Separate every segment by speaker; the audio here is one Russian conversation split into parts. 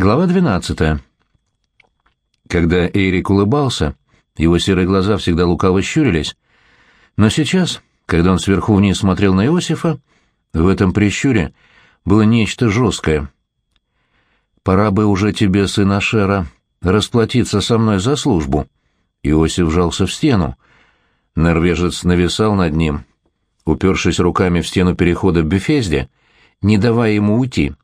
Speaker 1: Глава 12. Когда Эрик улыбался, его серые глаза всегда лукаво щурились, но сейчас, когда он сверху вниз смотрел на Иосифа, в этом прищуре было нечто жесткое. «Пора бы уже тебе, сын Ашера, расплатиться со мной за службу». Иосиф вжался в стену. Норвежец нависал над ним, упершись руками в стену перехода в Бефезде, не давая ему уйти.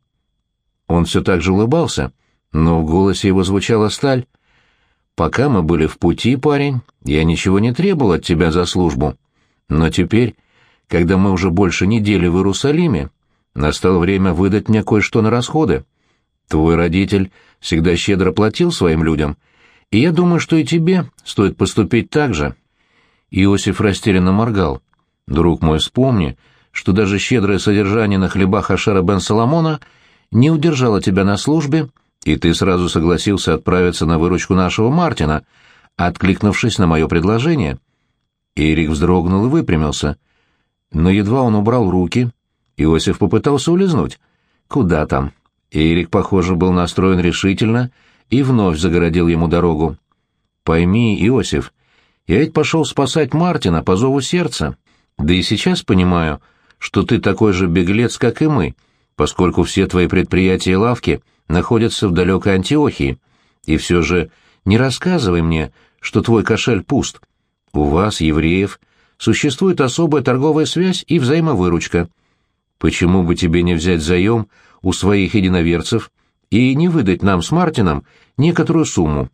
Speaker 1: Он все так же улыбался, но в голосе его звучала сталь. «Пока мы были в пути, парень, я ничего не требовал от тебя за службу. Но теперь, когда мы уже больше недели в Иерусалиме, настало время выдать мне кое-что на расходы. Твой родитель всегда щедро платил своим людям, и я думаю, что и тебе стоит поступить так же». Иосиф растерянно моргал. «Друг мой, вспомни, что даже щедрое содержание на хлебах Ашера бен Соломона — не удержала тебя на службе, и ты сразу согласился отправиться на выручку нашего Мартина, откликнувшись на мое предложение. Эрик вздрогнул и выпрямился. Но едва он убрал руки, Иосиф попытался улизнуть. Куда там? Эрик, похоже, был настроен решительно и вновь загородил ему дорогу. «Пойми, Иосиф, я ведь пошел спасать Мартина по зову сердца. Да и сейчас понимаю, что ты такой же беглец, как и мы, поскольку все твои предприятия и лавки находятся в далекой Антиохии. И все же не рассказывай мне, что твой кошель пуст. У вас, евреев, существует особая торговая связь и взаимовыручка. Почему бы тебе не взять заем у своих единоверцев и не выдать нам с Мартином некоторую сумму?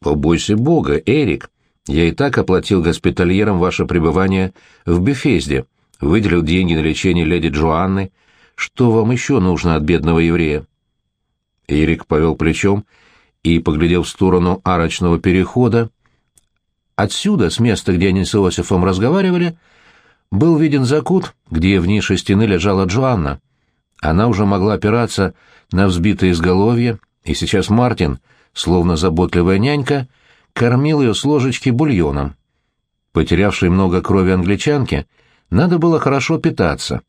Speaker 1: Побойся Бога, Эрик. Я и так оплатил госпитальерам ваше пребывание в Бефезде, выделил деньги на лечение леди Джоанны, что вам еще нужно от бедного еврея?» Эрик повел плечом и поглядел в сторону арочного перехода. Отсюда, с места, где они с Иосифом разговаривали, был виден закут, где в нише стены лежала Джоанна. Она уже могла опираться на взбитое изголовье, и сейчас Мартин, словно заботливая нянька, кормил ее с ложечки бульоном. Потерявшей много крови англичанке, надо было хорошо питаться,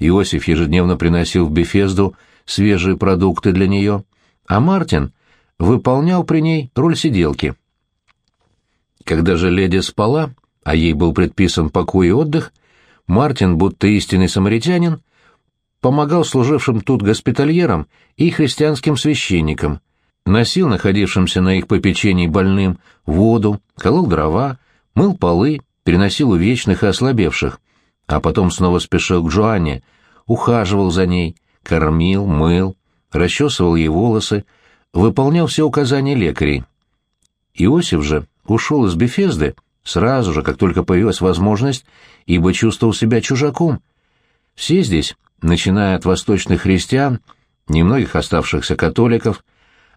Speaker 1: Иосиф ежедневно приносил в Бефезду свежие продукты для нее, а Мартин выполнял при ней роль сиделки. Когда же леди спала, а ей был предписан покой и отдых, Мартин, будто истинный самаритянин, помогал служившим тут госпитальерам и христианским священникам, носил находившимся на их попечении больным воду, колол дрова, мыл полы, переносил увечных и ослабевших, а потом снова спешил к Джоанне, ухаживал за ней, кормил, мыл, расчесывал ей волосы, выполнял все указания лекарей. Иосиф же ушел из Бефезды сразу же, как только появилась возможность, ибо чувствовал себя чужаком. Все здесь, начиная от восточных христиан, немногих оставшихся католиков,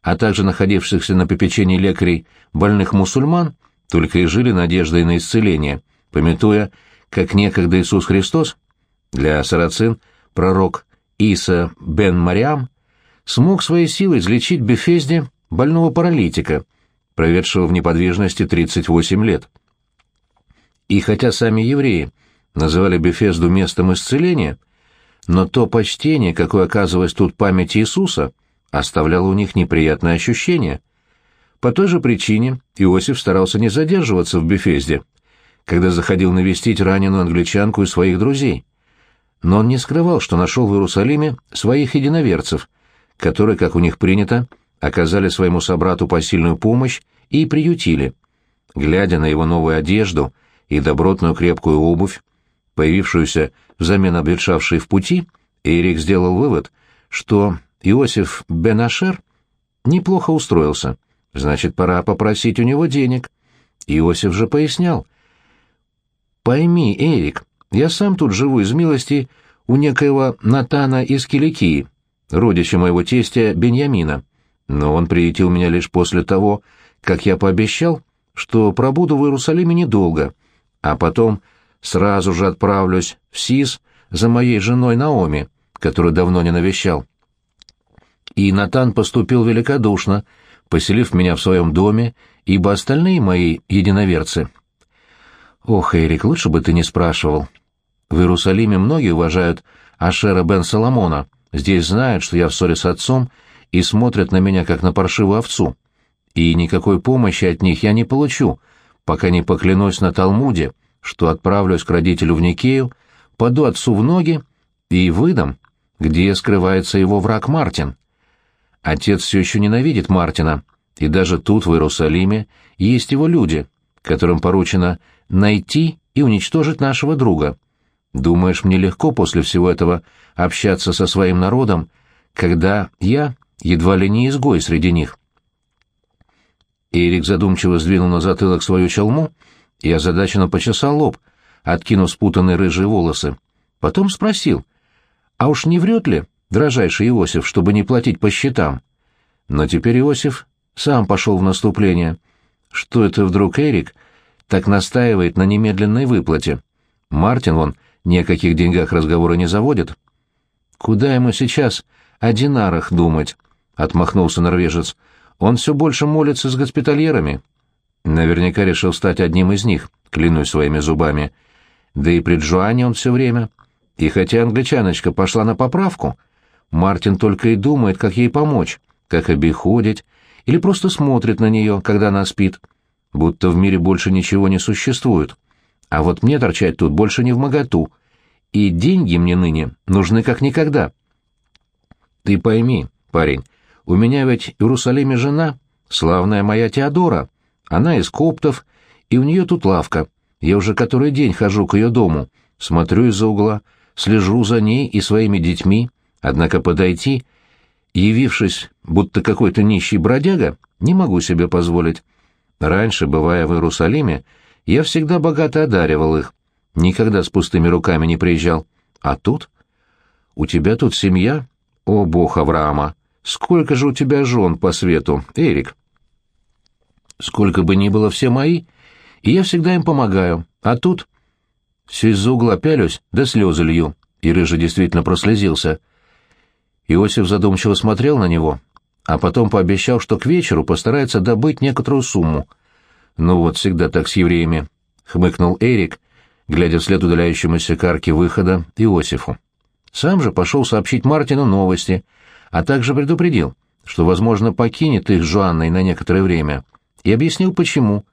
Speaker 1: а также находившихся на попечении лекарей больных мусульман, только и жили надеждой на исцеление, пометуя, как некогда Иисус Христос, для сарацин пророк Иса бен Мариам, смог своей силой излечить Бефезде больного паралитика, проведшего в неподвижности 38 лет. И хотя сами евреи называли Бефезду местом исцеления, но то почтение, какое оказывалось тут памяти Иисуса, оставляло у них неприятное ощущение. По той же причине Иосиф старался не задерживаться в Бефезде, когда заходил навестить раненую англичанку и своих друзей. Но он не скрывал, что нашел в Иерусалиме своих единоверцев, которые, как у них принято, оказали своему собрату посильную помощь и приютили. Глядя на его новую одежду и добротную крепкую обувь, появившуюся взамен обветшавшей в пути, Эрик сделал вывод, что Иосиф Бенашер неплохо устроился, значит, пора попросить у него денег. Иосиф же пояснял, Пойми, Эрик, я сам тут живу из милости у некоего Натана из Киликии, родича моего тестя Беньямина. Но он приютил меня лишь после того, как я пообещал, что пробуду в Иерусалиме недолго, а потом сразу же отправлюсь в Сис за моей женой Наоми, которую давно не навещал. И Натан поступил великодушно, поселив меня в своем доме, ибо остальные мои единоверцы «Ох, Эрик, лучше бы ты не спрашивал. В Иерусалиме многие уважают Ашера бен Соломона. Здесь знают, что я в ссоре с отцом, и смотрят на меня, как на паршивую овцу. И никакой помощи от них я не получу, пока не поклянусь на Талмуде, что отправлюсь к родителю в Никею, паду отцу в ноги и выдам, где скрывается его враг Мартин. Отец все еще ненавидит Мартина, и даже тут, в Иерусалиме, есть его люди, которым поручено найти и уничтожить нашего друга. Думаешь, мне легко после всего этого общаться со своим народом, когда я едва ли не изгой среди них?» Эрик задумчиво сдвинул на затылок свою челму и озадаченно почесал лоб, откинув спутанные рыжие волосы. Потом спросил, «А уж не врет ли, дрожайший Иосиф, чтобы не платить по счетам?» Но теперь Иосиф сам пошел в наступление. Что это вдруг Эрик так настаивает на немедленной выплате? Мартин вон ни о каких деньгах разговора не заводит. «Куда ему сейчас о динарах думать?» — отмахнулся норвежец. «Он все больше молится с госпитальерами». Наверняка решил стать одним из них, клянусь своими зубами. Да и при Джоанне он все время. И хотя англичаночка пошла на поправку, Мартин только и думает, как ей помочь, как обиходить, или просто смотрит на нее, когда она спит, будто в мире больше ничего не существует. А вот мне торчать тут больше не в моготу, и деньги мне ныне нужны как никогда. Ты пойми, парень, у меня ведь в Иерусалиме жена, славная моя Теодора. Она из коптов, и у нее тут лавка. Я уже который день хожу к ее дому, смотрю из-за угла, слежу за ней и своими детьми, однако подойти, явившись, будто какой-то нищий бродяга, не могу себе позволить. Раньше, бывая в Иерусалиме, я всегда богато одаривал их. Никогда с пустыми руками не приезжал. А тут? У тебя тут семья? О, бог Авраама! Сколько же у тебя жен по свету, Эрик? Сколько бы ни было, все мои. И я всегда им помогаю. А тут... Все из-за угла пялюсь, да слезы лью. И Рыжий действительно прослезился. Иосиф задумчиво смотрел на него, а потом пообещал, что к вечеру постарается добыть некоторую сумму — «Ну вот, всегда так с евреями», — хмыкнул Эрик, глядя вслед удаляющемуся к арке выхода Иосифу. Сам же пошел сообщить Мартину новости, а также предупредил, что, возможно, покинет их с Жуанной на некоторое время, и объяснил, почему.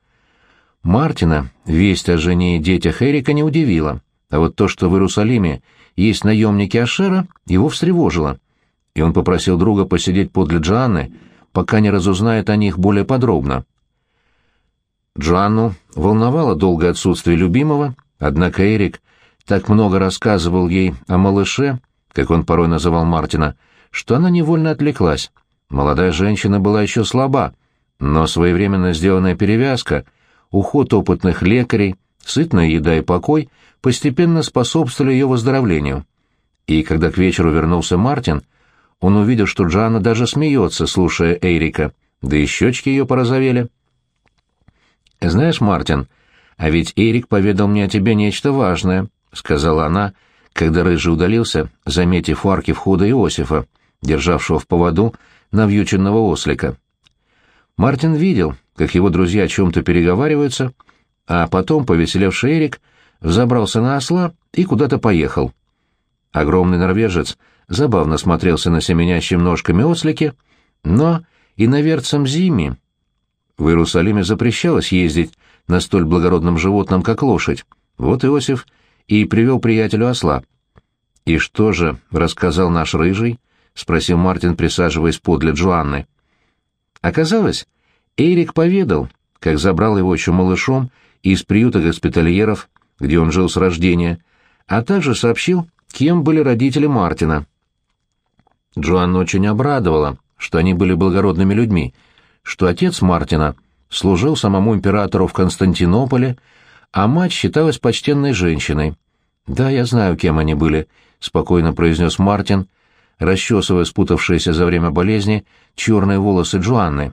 Speaker 1: Мартина весть о жене и детях Эрика не удивила, а вот то, что в Иерусалиме есть наемники Ашера, его встревожило, и он попросил друга посидеть подле Джоанны, пока не разузнает о них более подробно. Джоанну волновало долгое отсутствие любимого, однако Эрик так много рассказывал ей о малыше, как он порой называл Мартина, что она невольно отвлеклась. Молодая женщина была еще слаба, но своевременно сделанная перевязка, уход опытных лекарей, сытная еда и покой постепенно способствовали ее выздоровлению. И когда к вечеру вернулся Мартин, он увидел, что Джоанна даже смеется, слушая Эрика, да и щечки ее порозовели. «Знаешь, Мартин, а ведь Эрик поведал мне о тебе нечто важное», — сказала она, когда Рыжий удалился, заметив у арки входа Иосифа, державшего в поводу навьюченного ослика. Мартин видел, как его друзья о чем-то переговариваются, а потом повеселевший Эрик взобрался на осла и куда-то поехал. Огромный норвежец забавно смотрелся на семенящим ножками ослике, но и на верцем зиме в Иерусалиме запрещалось ездить на столь благородном животном, как лошадь. Вот Иосиф и привел приятелю осла. «И что же?» — рассказал наш рыжий, — спросил Мартин, присаживаясь подле Джоанны. Оказалось, Эрик поведал, как забрал его еще малышом из приюта госпитальеров, где он жил с рождения, а также сообщил, кем были родители Мартина. Джоанна очень обрадовала, что они были благородными людьми — что отец Мартина служил самому императору в Константинополе, а мать считалась почтенной женщиной. «Да, я знаю, кем они были», — спокойно произнес Мартин, расчесывая спутавшиеся за время болезни черные волосы Джоанны.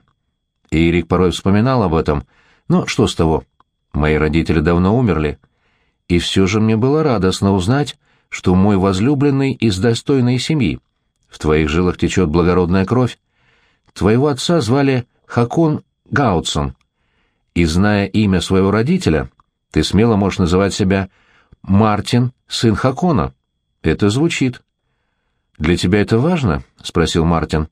Speaker 1: И Эрик порой вспоминал об этом. Но что с того? Мои родители давно умерли. И все же мне было радостно узнать, что мой возлюбленный из достойной семьи. В твоих жилах течет благородная кровь. Твоего отца звали Хакон Гаутсон. И зная имя своего родителя, ты смело можешь называть себя Мартин, сын Хакона. Это звучит. Для тебя это важно? спросил Мартин.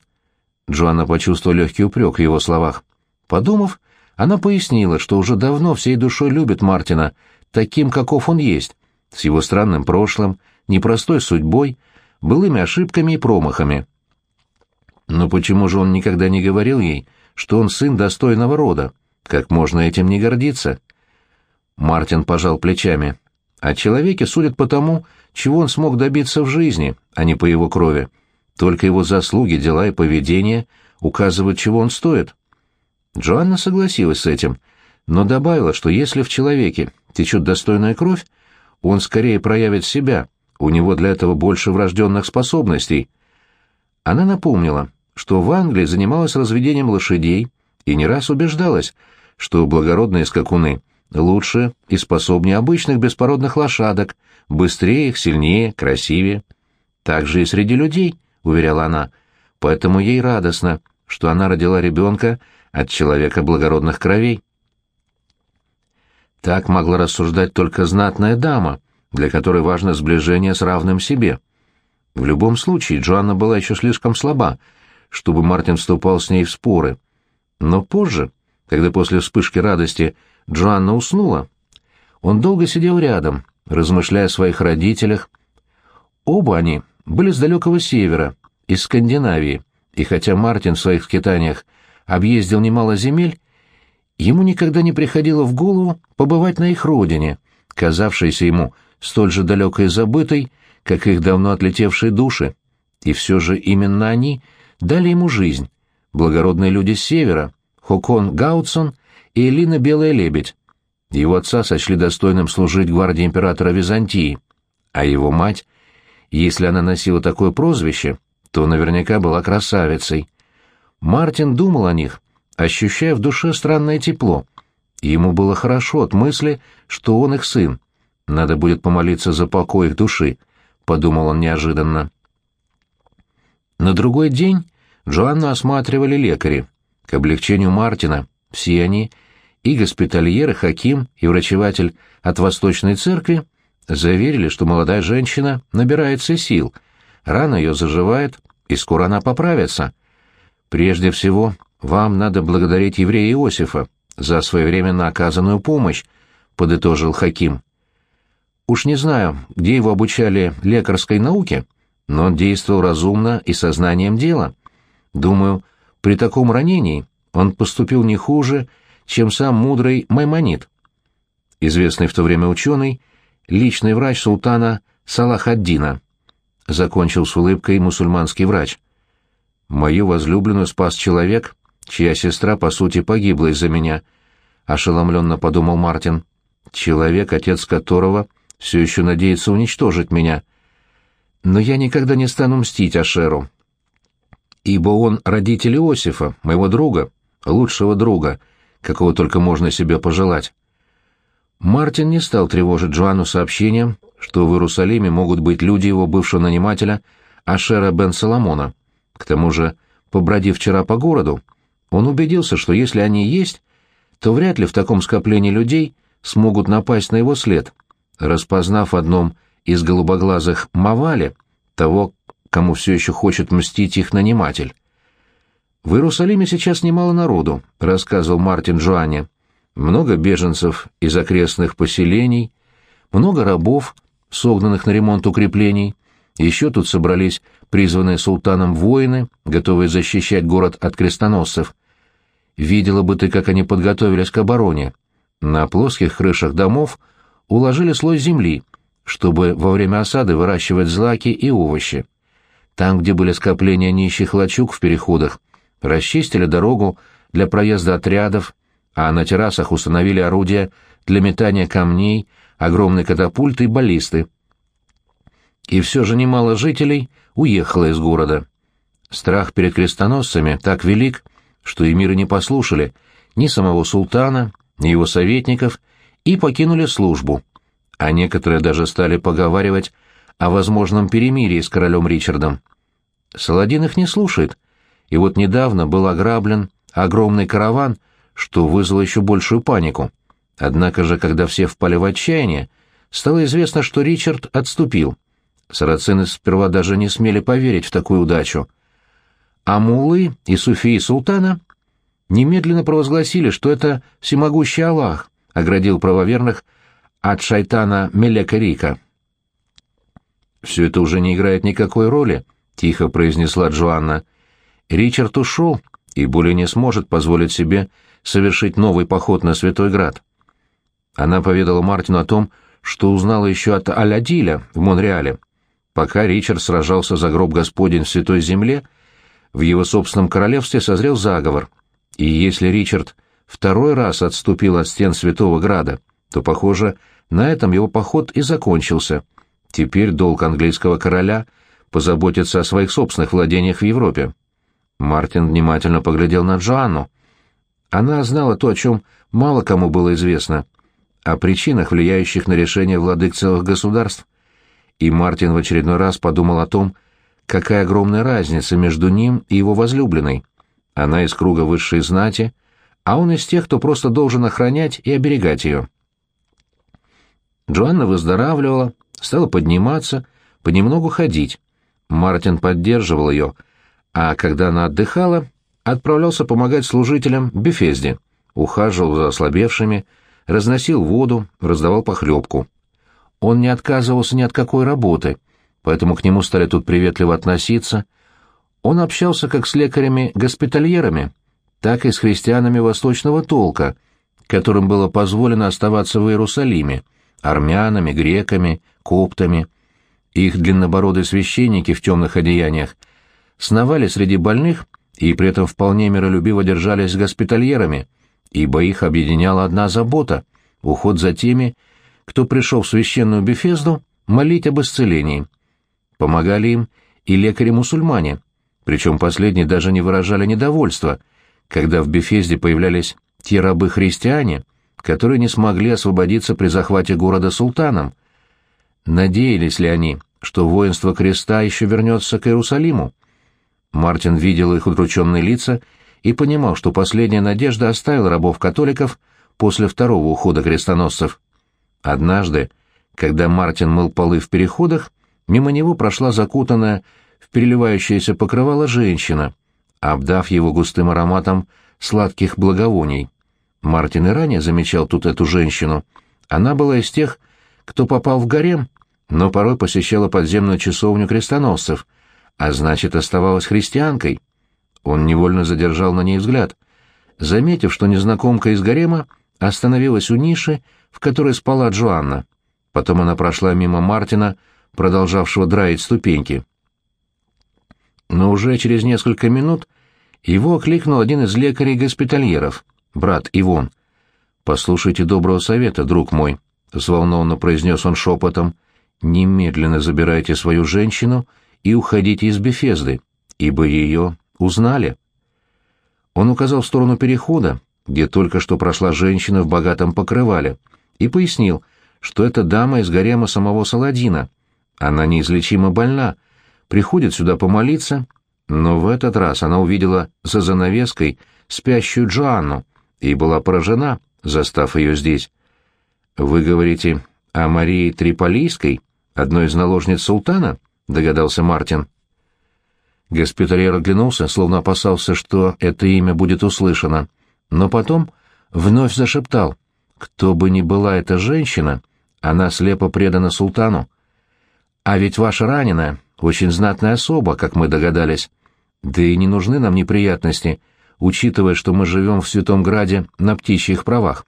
Speaker 1: Джоанна почувствовала легкий упрек в его словах. Подумав, она пояснила, что уже давно всей душой любит Мартина, таким, каков он есть, с его странным прошлым, непростой судьбой, былыми ошибками и промахами. Но почему же он никогда не говорил ей, что он сын достойного рода? Как можно этим не гордиться? Мартин пожал плечами. О человеке судят по тому, чего он смог добиться в жизни, а не по его крови. Только его заслуги, дела и поведение указывают, чего он стоит. Джоанна согласилась с этим, но добавила, что если в человеке течет достойная кровь, он скорее проявит себя, у него для этого больше врожденных способностей. Она напомнила, что в Англии занималась разведением лошадей и не раз убеждалась, что благородные скакуны лучше и способнее обычных беспородных лошадок, быстрее их, сильнее, красивее. Так же и среди людей, уверяла она, поэтому ей радостно, что она родила ребенка от человека благородных кровей. Так могла рассуждать только знатная дама, для которой важно сближение с равным себе. В любом случае, Джоанна была еще слишком слаба, чтобы Мартин вступал с ней в споры. Но позже, когда после вспышки радости Джоанна уснула, он долго сидел рядом, размышляя о своих родителях. Оба они были с далекого севера, из Скандинавии, и хотя Мартин в своих скитаниях объездил немало земель, ему никогда не приходило в голову побывать на их родине, казавшейся ему столь же далекой и забытой, как их давно отлетевшие души. И все же именно они дали ему жизнь, благородные люди с севера, Хокон Гаутсон и Элина Белая Лебедь. Его отца сочли достойным служить гвардии императора Византии, а его мать, если она носила такое прозвище, то наверняка была красавицей. Мартин думал о них, ощущая в душе странное тепло. Ему было хорошо от мысли, что он их сын. Надо будет помолиться за покой их души, — подумал он неожиданно. На другой день Джоанну осматривали лекари. К облегчению Мартина все они, и госпитальер, и хаким, и врачеватель от Восточной Церкви, заверили, что молодая женщина набирается сил, рана ее заживает, и скоро она поправится. Прежде всего, вам надо благодарить еврея Иосифа за своевременно оказанную помощь, подытожил Хаким. Уж не знаю, где его обучали лекарской науке, но он действовал разумно и сознанием дела. Думаю, при таком ранении он поступил не хуже, чем сам мудрый Маймонид. Известный в то время ученый, личный врач султана Салахаддина. Закончил с улыбкой мусульманский врач. Мою возлюбленную спас человек, чья сестра, по сути, погибла из-за меня, — ошеломленно подумал Мартин. Человек, отец которого все еще надеется уничтожить меня. Но я никогда не стану мстить Ашеру, ибо он родитель Иосифа, моего друга, лучшего друга, какого только можно себе пожелать. Мартин не стал тревожить Джоанну сообщением, что в Иерусалиме могут быть люди его бывшего нанимателя Ашера бен Соломона. К тому же, побродив вчера по городу, он убедился, что если они есть, то вряд ли в таком скоплении людей смогут напасть на его след, распознав в одном из голубоглазых Мавале того, кому все еще хочет мстить их наниматель. «В Иерусалиме сейчас немало народу», — рассказывал Мартин Джоанне. «Много беженцев из окрестных поселений, много рабов, согнанных на ремонт укреплений. Еще тут собрались призванные султаном воины, готовые защищать город от крестоносцев. Видела бы ты, как они подготовились к обороне. На плоских крышах домов уложили слой земли, чтобы во время осады выращивать злаки и овощи. Там, где были скопления нищих лачуг в переходах, расчистили дорогу для проезда отрядов, а на террасах установили орудия для метания камней, огромные катапульты и баллисты. И все же немало жителей уехало из города. Страх перед крестоносцами так велик, что эмиры не послушали ни самого султана, ни его советников и покинули службу, а некоторые даже стали поговаривать о возможном перемирии с королем Ричардом. Саладин их не слушает, и вот недавно был ограблен огромный караван, что вызвало еще большую панику. Однако же, когда все впали в отчаяние, стало известно, что Ричард отступил. Сарацины сперва даже не смели поверить в такую удачу. а мулы и суфии султана немедленно провозгласили, что это всемогущий Аллах оградил правоверных от шайтана Мелека Рика. «Все это уже не играет никакой роли», — тихо произнесла Джоанна. «Ричард ушел и более не сможет позволить себе совершить новый поход на Святой Град». Она поведала Мартину о том, что узнала еще от Алядиля в Монреале. Пока Ричард сражался за гроб Господень в Святой Земле, в его собственном королевстве созрел заговор, и если Ричард второй раз отступил от стен Святого Града, то, похоже, на этом его поход и закончился. Теперь долг английского короля — позаботиться о своих собственных владениях в Европе. Мартин внимательно поглядел на Джоанну. Она знала то, о чем мало кому было известно, о причинах, влияющих на решение владык целых государств. И Мартин в очередной раз подумал о том, какая огромная разница между ним и его возлюбленной. Она из круга высшей знати, а он из тех, кто просто должен охранять и оберегать ее. Джоанна выздоравливала, стала подниматься, понемногу ходить. Мартин поддерживал ее, а когда она отдыхала, отправлялся помогать служителям Бефезде, ухаживал за ослабевшими, разносил воду, раздавал похлебку. Он не отказывался ни от какой работы, поэтому к нему стали тут приветливо относиться. Он общался как с лекарями-госпитальерами, так и с христианами восточного толка, которым было позволено оставаться в Иерусалиме, армянами, греками, коптами. Их длиннобородые священники в темных одеяниях сновали среди больных и при этом вполне миролюбиво держались с госпитальерами, ибо их объединяла одна забота — уход за теми, кто пришел в священную Бефезду молить об исцелении. Помогали им и лекари-мусульмане, причем последние даже не выражали недовольства, когда в Бефезде появлялись те рабы-христиане, которые не смогли освободиться при захвате города султаном. Надеялись ли они, что воинство креста еще вернется к Иерусалиму? Мартин видел их удрученные лица и понимал, что последняя надежда оставила рабов-католиков после второго ухода крестоносцев. Однажды, когда Мартин мыл полы в переходах, мимо него прошла закутанная в переливающееся покрывало женщина, обдав его густым ароматом сладких благовоний. Мартин и ранее замечал тут эту женщину. Она была из тех, кто попал в гарем, но порой посещала подземную часовню крестоносцев, а значит, оставалась христианкой. Он невольно задержал на ней взгляд. Заметив, что незнакомка из гарема остановилась у ниши, в которой спала Джоанна. Потом она прошла мимо Мартина, продолжавшего драить ступеньки. Но уже через несколько минут его окликнул один из лекарей-госпитальеров, брат Ивон. «Послушайте доброго совета, друг мой», — взволнованно произнес он шепотом. «Немедленно забирайте свою женщину и уходите из Бефезды, ибо ее узнали». Он указал в сторону перехода, где только что прошла женщина в богатом покрывале, и пояснил, что это дама из гарема самого Саладина. Она неизлечимо больна, приходит сюда помолиться, но в этот раз она увидела за занавеской спящую Джоанну и была поражена, застав ее здесь. «Вы говорите о Марии Триполийской, одной из наложниц султана?» — догадался Мартин. Госпитальер оглянулся, словно опасался, что это имя будет услышано, но потом вновь зашептал. «Кто бы ни была эта женщина, она слепо предана султану. А ведь ваша раненая очень знатная особа, как мы догадались. Да и не нужны нам неприятности, учитывая, что мы живем в Святом Граде на птичьих правах.